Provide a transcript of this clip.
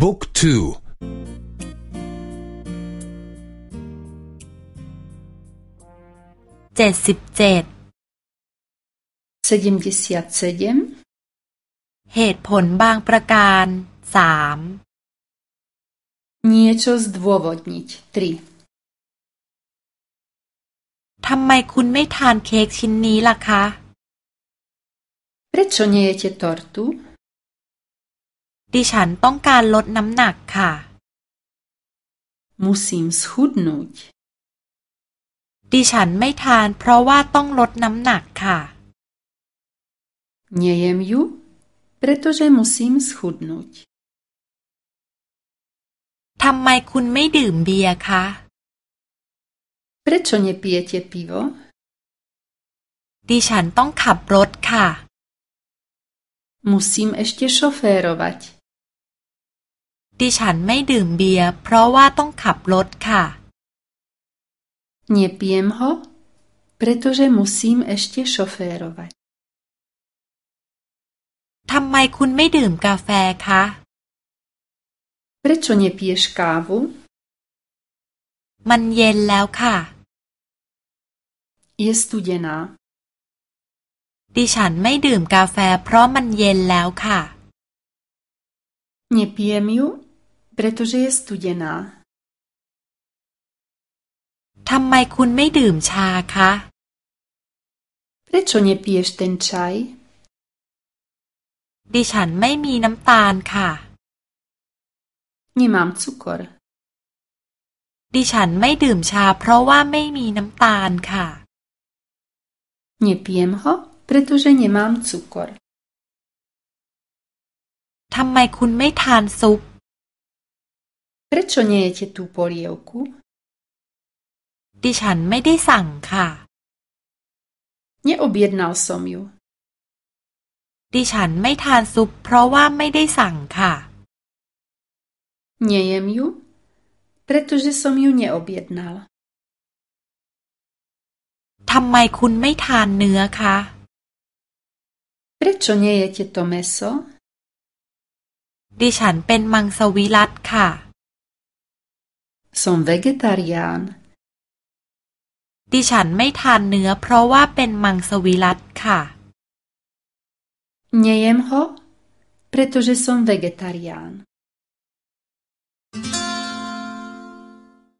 บุ๊กทูเจ็ดสิบเจ็ดเหตุผลบางประการสาม Niečo zdôvodniť ทำไมคุณไม่ทานเค้กชิ้นนี้ล่ะคะ Prečo nejete tortu? ดิฉันต้องการลดน้ำหนักค่ะ Musím schudnúť. ดิฉันไม่ทานเพราะว่าต้องลดน้ำหนักค่ะ Nejem ju, pretože musím schudnúť. ทำไมคุณไม่ดื่มเบียร์คะ Prečo nepijete pivo? ดิฉันต้องขับรถค่ะ Musím ešte šoférovať. ดิฉันไม่ดื่มเบียร์เพราะว่าต้องขับรถค่ะ Nepijem ho, pretože musím ešte šoférovať. ทำไมคุณไม่ดื่มกาแฟคะ Prečo nepiješ kávu? มันเย็นแล้วค่ะ Je studená. ดิฉันไม่ดื่มกาแฟเพราะมันเย็นแล้วค่ะ Nepijem ju, pretože je studená. ทำไมคุณไม่ดื่มชาคะ Prečo nepiješ ten čaj? ดิฉันไม่มีน้ำตาลค่ะ Nemám cukor. ดิฉันไม่ดื่มชาเพราะว่าไม่มีน้ำตาลค่ะ Nepijem ho, pretože nemám cukor. ทำไมคุณไม่ทานซุป Prečo nejete tú polievku? ดิฉันไม่ได้สั่งค่ะ Neobjednal som ju. ดิฉันไม่ทานซุปเพราะว่าไม่ได้สั่งค่ะ Nejem ju, pretože som ju neobjednal. ทำไมคุณไม่ทานเนื้อคะ Prečo nejete to meso? ดิฉันเป็นมังสวิรัตค่ะ Som vegetarián. ดิฉันไม่ทานเนื้อเพราะว่าเป็นมังสวิรัตค่ะ Nejem ho, pretože som vegetarián.